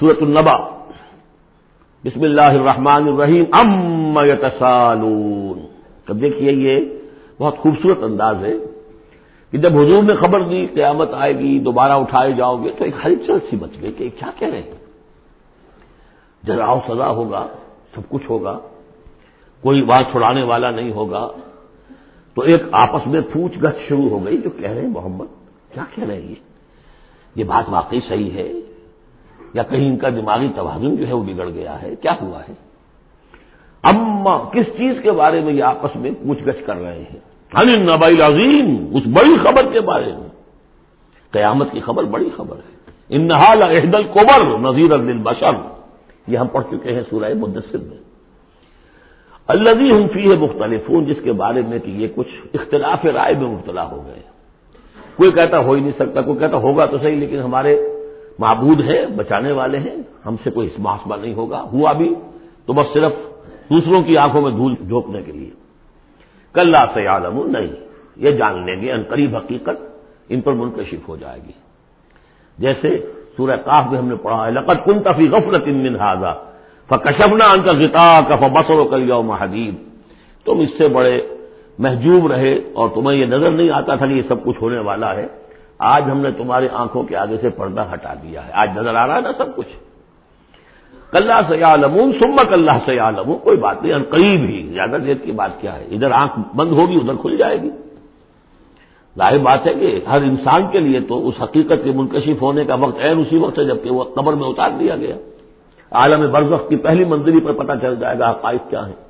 سورت النبا. بسم اللہ الرحمن الرحیم. ام یتسالون. اب دیکھیے یہ بہت خوبصورت انداز ہے کہ جب حضور نے خبر دی قیامت آئے گی، دوبارہ اٹھائے جاؤ گے، تو ایک ہلچل سی مچ گئی کہ کیا کہہ رہے ہیں؟ جزا سزا ہوگا، سب کچھ ہوگا، کوئی بات چھڑانے والا نہیں ہوگا۔ تو ایک آپس میں پوچھ گچھ شروع ہو گئی، جو کہہ رہے ہیں، محمد، کیا کہہ رہے ہیں یہ بات واقعی صحیح ہے۔ یا کہیں ان کا دماغی توازن جو ہے وہ بگڑ گیا ہے، کیا ہوا ہے؟ اما، کس چیز کے بارے میں یہ آپس میں پوچھ گچھ کر رہے ہیں؟ ان نبائی عظیم اس بڑی خبر کے بارے میں۔ قیامت کی خبر بڑی خبر ہے۔ ان نحال احدل کوبر نذیر الدل بشر یہ ہم پڑھ چکے ہیں سورہ مدثر میں۔ اللہ فی ہے مختلف جس کے بارے میں کہ یہ کچھ اختلاف رائے میں مبتلا ہو گئے۔ کوئی کہتا ہو ہی نہیں سکتا، کوئی کہتا ہوگا تو صحیح، لیکن ہمارے معبود ہیں، بچانے والے ہیں، ہم سے کوئی محاسبہ نہیں ہوگا۔ ہوا بھی تو بس صرف دوسروں کی آنکھوں میں دھول جھونکنے کے لیے۔ کل سے عالم نہیں، یہ جان لیں گے۔ ان قریب حقیقت ان پر منکشف ہو جائے گی۔ جیسے سورہ کاف میں ہم نے پڑھا ہے لقت کن تفی غفلت ان من حاضہ فکشبنا ان کا غتا کف بسر و کل یوم تم اس سے بڑے محجوب رہے اور تمہیں یہ نظر نہیں آتا تھا کہ یہ سب کچھ ہونے والا ہے۔ آج ہم نے تمہاری آنکھوں کے آگے سے پردہ ہٹا دیا ہے۔ آج نظر آ رہا ہے نا سب کچھ۔ کلّہ سے عالمون سمک اللہ سے عالم کوئی بات نہیں قریب ہی۔ زیادہ دیر کی بات کیا ہے؟ ادھر آنکھ بند ہوگی، ادھر کھل جائے گی۔ ظاہر بات ہے کہ ہر انسان کے لیے تو اس حقیقت کے منکشف ہونے کا وقت این اسی وقت ہے، جبکہ وہ قبر میں اتار دیا گیا۔ عالم برزخ کی پہلی منزلی پر پتہ چل جائے گا حقائق کیا ہے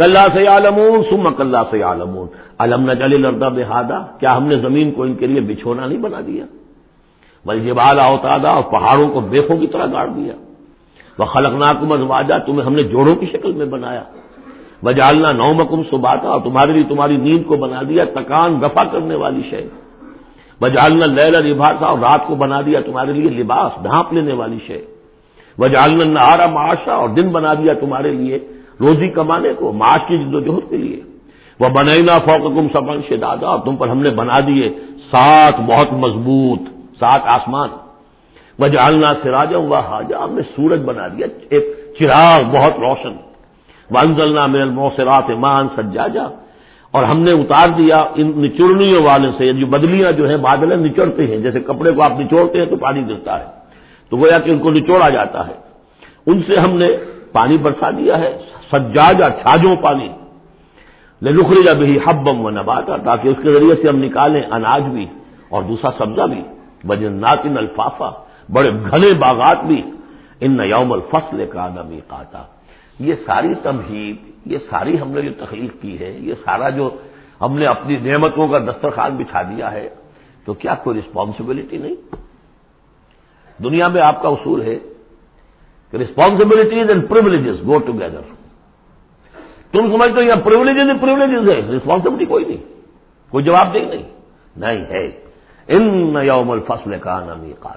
کلّہ سے عالمون سمک اللہ سے عالمون علم نجل لردہ بہادا، کیا ہم نے زمین کو ان کے لیے بچھونا نہیں بنا دیا؟ بل جبال اوتادا اور پہاڑوں کو بیخوں کی طرح گاڑ دیا۔ وہ خلق ناکم ازواجا تمہیں ہم نے جوڑوں کی شکل میں بنایا۔ بجالنا نو مکم سباتا، اور تمہارے لیے تمہاری نیند کو بنا دیا، تکان دفاع کرنے والی شے۔ بجالنا لیلا لباسا، اور رات کو بنا دیا تمہارے لیے لباس، ڈھانپ لینے والی شے۔ بجالنا نہارا معاشا، اور دن بنا دیا تمہارے لیے۔ روزی کمانے کو، معاش کی جد و جہد کے لیے۔ وہ بنینا فوکم سبن سے دادا اور تم پر ہم نے بنا دیے سات بہت مضبوط، سات آسمان۔ وہ جالنا سراجا ہوا حاجہ ہم نے سورج بنا دیا، ایک چراغ بہت روشن۔ ونزلنا میں الموسرات مان سجاجا، اور ہم نے اتار دیا ان نچڑنیوں والے سے جو بدلیاں جو ہیں، بادلیں نچڑتے ہیں۔ جیسے کپڑے کو آپ نچوڑتے ہیں تو پانی گرتا ہے، تو گویا کہ ان کو نچوڑا جاتا ہے۔ ان سے ہم نے پانی برسا دیا ہے سجاجا چھاجوں پانی۔ لخری بھی حبم و نباتا تاکہ اس کے ذریعے سے ہم نکالیں اناج بھی اور دوسرا سبزہ بھی۔ بجنات ان الفافا، بڑے گھنے باغات بھی۔ ان یوم الفصل کا نمی قاتا یہ ساری تمہید، یہ ساری ہم نے جو تخلیق کی ہے، یہ سارا جو ہم نے اپنی نعمتوں کا دسترخوان بچھا دیا ہے، تو کیا کوئی رسپانسبلٹی نہیں؟ دنیا میں آپ کا اصول ہے کہ responsibilities and privileges go together تم سمجھتے ہو یہاں پرولیجز پرولیجز ہے رسپانسبلٹی کوئی نہیں. کوئی جواب دے نہیں. نہیں ہے. ان یوم الفصل کا نامی تھا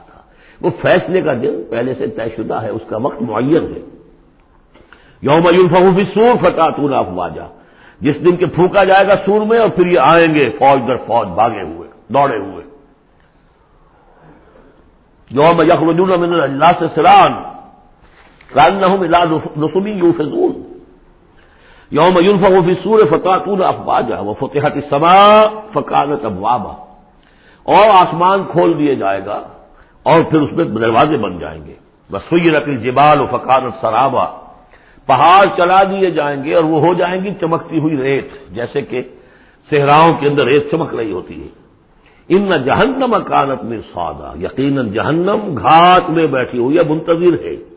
وہ فیصلے کا دن پہلے سے طے شدہ ہے. اس کا وقت معین ہے. یوم الفی سور فتح تو افواجا جس دن کے پھونکا جائے گا سور میں اور پھر یہ آئیں گے فوج در فوج، بھاگے ہوئے، دوڑے ہوئے. یوم یخرجون من اللہ سے سران ران نہ نسمی یو یوم فی سور فتح افواجا وہ فتحت سما فکانت ابوابا۔ اور آسمان کھول دیے جائے گا اور پھر اس میں دروازے بن جائیں گے۔ بس سوئی رقل جبال و فقان سرابا۔ پہاڑ چلا دیے جائیں گے اور وہ ہو جائیں گی چمکتی ہوئی ریت، جیسے کہ صحراؤں کے اندر ریت چمک رہی ہوتی ہے۔ ان جہنم اکانت میں سودا یقیناً جہنم گھاٹ میں بیٹھی ہوئی ہے منتظر ہے۔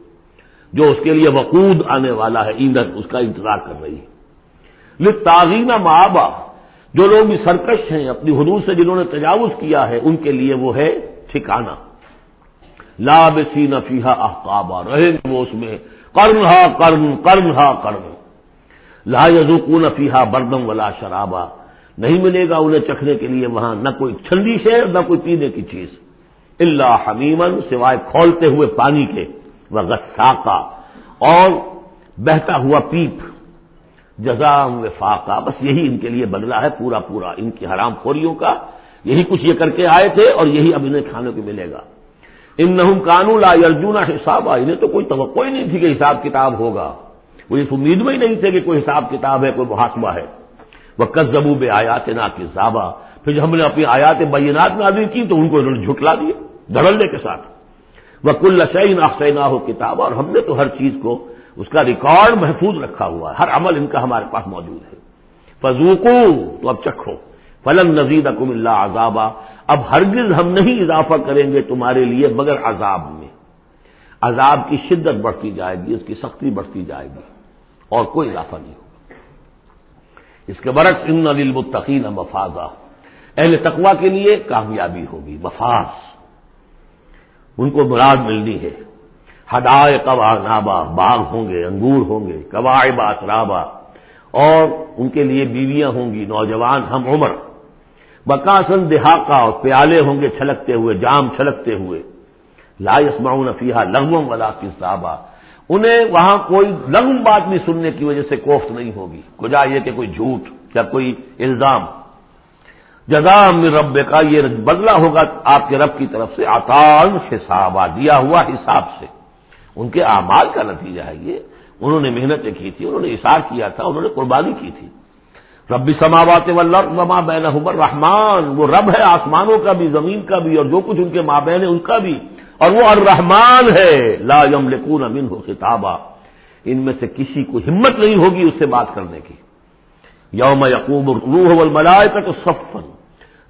جو اس کے لیے وقود آنے والا ہے، ایندھن، اس کا انتظار کر رہی ہے۔ تاغین مابا جو لوگ بھی سرکش ہیں، اپنی حدود سے جنہوں نے تجاوز کیا ہے، ان کے لیے وہ ہے ٹھکانا لاب سی نفیحا احقابہ رہیں گے وہ اس میں۔ کرن ہا کرن کرن ہا کرن لا یزوکون نفیحا بردم ولا شرابا۔ نہیں ملے گا انہیں چکھنے کے لیے وہاں نہ کوئی ٹھنڈی شیر، نہ کوئی پینے کی چیز۔ اللہ حمیمن سوائے کھولتے ہوئے پانی کے۔ وہ غساقا اور بہتا ہوا پیپ جزا وفاقہ، بس یہی ان کے لیے بدلا ہے پورا پورا ان کی حرام خوریوں کا۔ یہی کچھ یہ کر کے آئے تھے اور یہی اب انہیں کھانے کو ملے گا۔ ان نہ کانو لا ارجنا حساب انہیں تو کوئی توقع ہی نہیں تھی کہ حساب کتاب ہوگا۔ وہ اس امید میں ہی نہیں تھے کہ کوئی حساب کتاب ہے، کوئی محاسبہ ہے۔ وہ کس بے آیات نا کی پھر جب ہم نے اپنی آیات بینات نازل کی تو ان کو انہوں نے جھٹلا دیا دھڑلنے کے ساتھ۔ وہ کل شعین اخسینا ہو کتاب اور ہم نے تو ہر چیز کو اس کا ریکارڈ محفوظ رکھا ہوا ہے۔ ہر عمل ان کا ہمارے پاس موجود ہے۔ فضوکو تو اب چکھو۔ فلم نزید اکم اللہ عذابہ اب ہرگز ہم نہیں اضافہ کریں گے تمہارے لیے مگر عذاب میں۔ عذاب کی شدت بڑھتی جائے گی، اس کی سختی بڑھتی جائے گی اور کوئی اضافہ نہیں ہوگا۔ اس کے برعکس ان المتقین مفاذہ اہل تقوا کے لیے کامیابی ہوگی مفاذ ان کو مراد ملنی ہے۔ ہدائے کوا نابا باغ ہوں گے، انگور ہوں گے قواعبہ اترابا اور ان کے لیے بیویاں ہوں گی، نوجوان ہم عمر۔ بکاسن دہاقہ اور پیالے ہوں گے چھلکتے ہوئے، جام چھلکتے ہوئے۔ لا یسمعون فیحا لغم ولا کسابا انہیں وہاں کوئی لغم بات بھی سننے کی وجہ سے کوفت نہیں ہوگی۔ کجا یہ کہ کوئی جھوٹ یا کوئی الزام۔ جزام رب کا یہ بدلہ ہوگا آپ کے رب کی طرف سے آتان حسابہ دیا ہوا حساب سے۔ ان کے اعمال کا نتیجہ ہے یہ۔ انہوں نے محنتیں کی تھی، انہوں نے اشار کیا تھا، انہوں نے قربانی کی تھی۔ ربی سماوات وما بین حمر رحمان وہ رب ہے آسمانوں کا بھی، زمین کا بھی، اور جو کچھ ان کے ماں بہن ہے، ان کا بھی۔ اور وہ الرحمان ہے، لا یم لکون امین ہو خطابہ ان میں سے کسی کو ہمت نہیں ہوگی اس سے بات کرنے کی۔ یوم یقوب روح الملائے کا تو سفن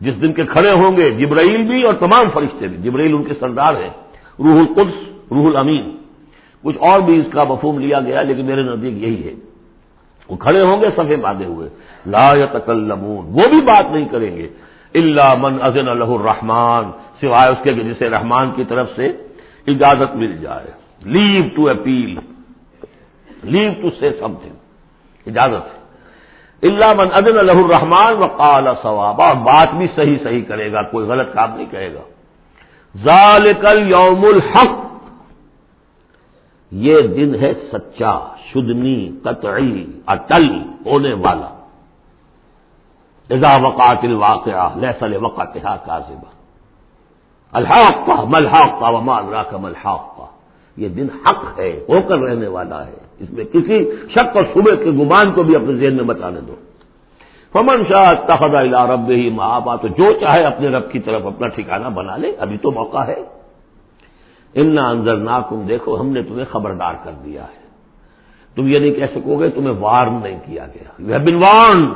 جس دن کے کھڑے ہوں گے، جبرائیل بھی اور تمام فرشتے بھی۔ جبرائیل ان کے سردار ہیں۔ روح القدس، روح الامین۔ کچھ اور بھی اس کا مفہوم لیا گیا، لیکن میرے نزدیک یہی ہے۔ وہ کھڑے ہوں گے سفے باندھے ہوئے۔ لا یتکلمون۔ وہ بھی بات نہیں کریں گے۔ اللہ من ازن اللہ الرحمان سوائے اس کے جسے رحمان کی طرف سے اجازت مل جائے۔ Leave to appeal leave to say something اجازت ہے۔ اللہ من ادن الہ الرحمان و قال ثواب اور بات بھی صحیح صحیح کرے گا، کوئی غلط کام نہیں کہے گا۔ ذالکل یوم الحق، یہ دن ہے سچا، شدنی، قطعی، اٹل ہونے والا۔ اذا وقات الواقعہ لسل وقت کاذبہ الحاق کا ملحاق کا ومان راک ملحاق کا یہ دن حق ہے، ہو کر رہنے والا ہے۔ اس میں کسی شک اور صبح کے گمان کو بھی اپنے ذہن میں بتانے دو۔ فمن شاہ تخد رب ہی ماں تو جو چاہے اپنے رب کی طرف اپنا ٹھکانہ بنا لے، ابھی تو موقع ہے۔ امنا اندر ناکم دیکھو، ہم نے تمہیں خبردار کر دیا ہے۔ تم یہ نہیں کہہ سکو گے، تمہیں وارن نہیں کیا گیا۔ یو ہیو بن وارنڈ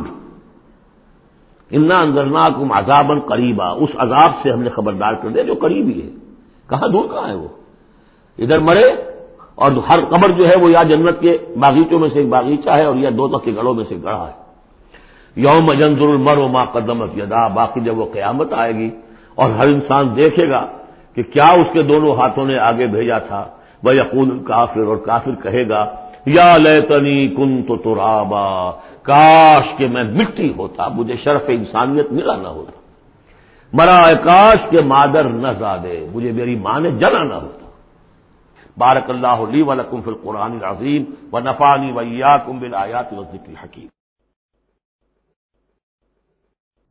امنا اندر ناکم عذابن قریبا اس عذاب سے ہم نے خبردار کر دیا جو قریبی ہے۔ کہاں، دور کہاں ہے وہ؟ ادھر مرے اور ہر قبر جو ہے وہ یا جنت کے باغیچوں میں سے ایک باغیچہ ہے اور یا دو تک کے گڑوں میں سے گڑھا ہے۔ یوم جنزر المر و ماں قدمت یدا باقی جب وہ قیامت آئے گی اور ہر انسان دیکھے گا کہ کیا اس کے دونوں ہاتھوں نے آگے بھیجا تھا وہ یقول کافر اور کافر کہے گا، یا لیتنی کن تو ترابا، کاش کہ میں مٹی ہوتا، مجھے شرف انسانیت ملا نہ ہوتا۔ مرا کاش کے مادر نہ زادے، مجھے میری ماں نے جنا نہ ہوتا۔ بارک اللہ لی ولکم فی القرآن العظیم و نفانی ویا کم بل آیات ذکر حکیم